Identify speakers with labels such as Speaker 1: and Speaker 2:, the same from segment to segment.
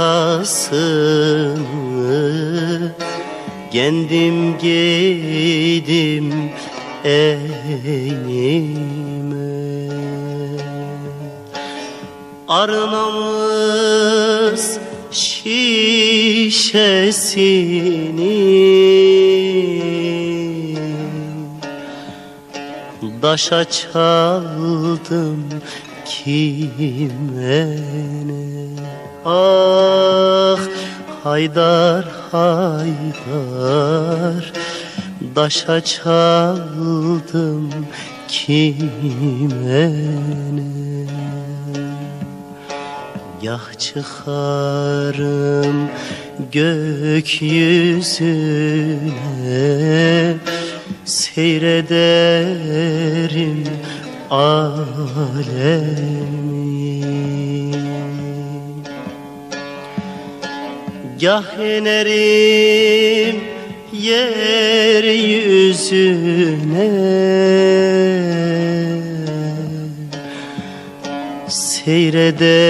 Speaker 1: hırkasını Kendim giydim enime Arnamız şişesini. Daşa çaldım kime ne Ah Haydar Haydar Daşa çaldım kime ne Yah çıkarım gökyüzüne Seyrederim alemi. Gah inerim yeryüzüne. Seyreder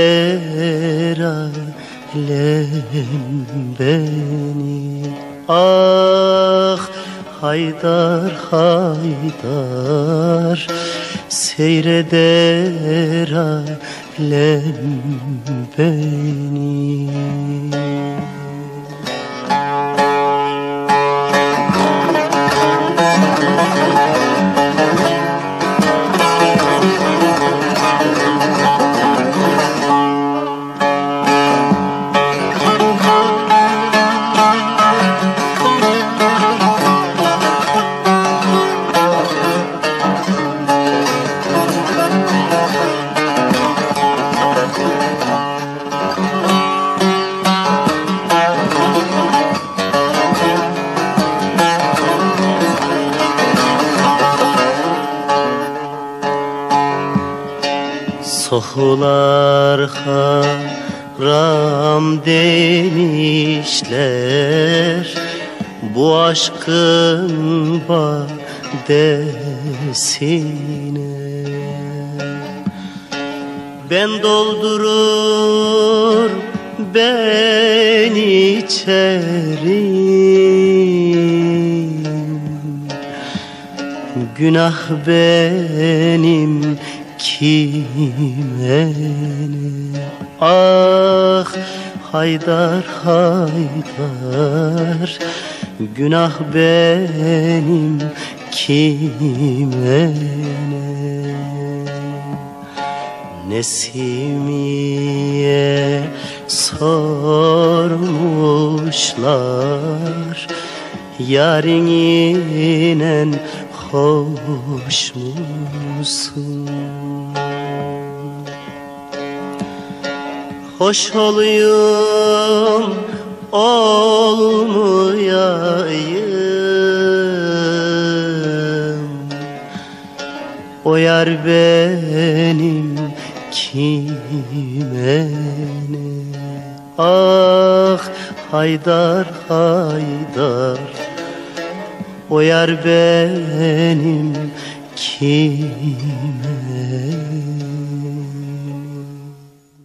Speaker 1: alem beni. Ah Haydar Haydar Seyreder alem beni Sohular haram demişler. Bu aşkın badesine Ben doldurur ben içerim. Günah benim kime ne? Ah Haydar Haydar Günah benim. Kime ne? Nesimiye sormuşlar Yarın inen hoş musun? Hoş olayım olmayayım. O yar benim kime ne? Ah Haydar Haydar O yar benim kime